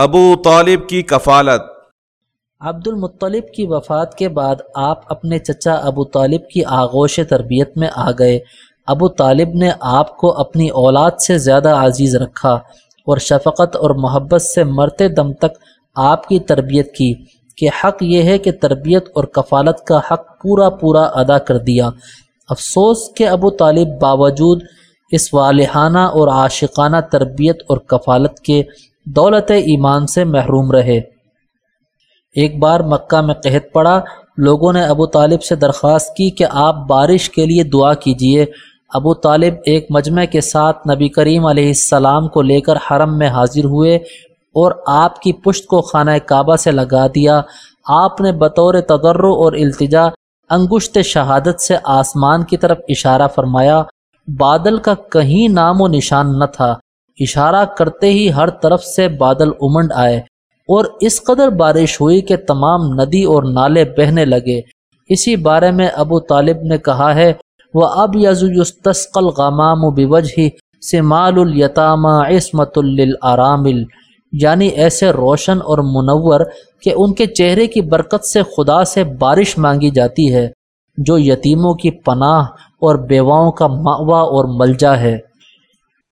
ابو طالب کی کفالت۔ عبد المطلب کی وفات کے بعد آپ اپنے چچا ابو طالب کی آغوش تربیت میں آ گئے۔ ابو طالب نے آپ کو اپنی اولاد سے زیادہ عزیز رکھا اور شفقت اور محبت سے مرتے دم تک آپ کی تربیت کی کہ حق یہ ہے کہ تربیت اور کفالت کا حق پورا پورا ادا کر دیا۔ افسوس کہ ابو طالب باوجود اس والحانہ اور عاشقانہ تربیت اور کفالت کے دولت ایمان سے محروم رہے۔ ایک بار مکہ میں قحط پڑا، لوگوں نے ابو طالب سے درخواست کی کہ آپ بارش کے لیے دعا کیجیے ابو طالب ایک مجمع کے ساتھ نبی کریم علیہ السلام کو لے کر حرم میں حاضر ہوئے اور آپ کی پشت کو خانہ کعبہ سے لگا دیا۔ آپ نے بطور تدر اور التجا انگشت شہادت سے آسمان کی طرف اشارہ فرمایا۔ بادل کا کہیں نام و نشان نہ تھا۔ اشارہ کرتے ہی ہر طرف سے بادل امنڈ آئے اور اس قدر بارش ہوئی کہ تمام ندی اور نالے بہنے لگے۔ اسی بارے میں ابو طالب نے کہا ہے وہ اب یزوستقل غمام و بوجہ سمال الیتامہ عصمت للارامل یعنی ایسے روشن اور منور کہ ان کے چہرے کی برکت سے خدا سے بارش مانگی جاتی ہے، جو یتیموں کی پناہ اور بیواؤں کا ماوا اور ملجا ہے۔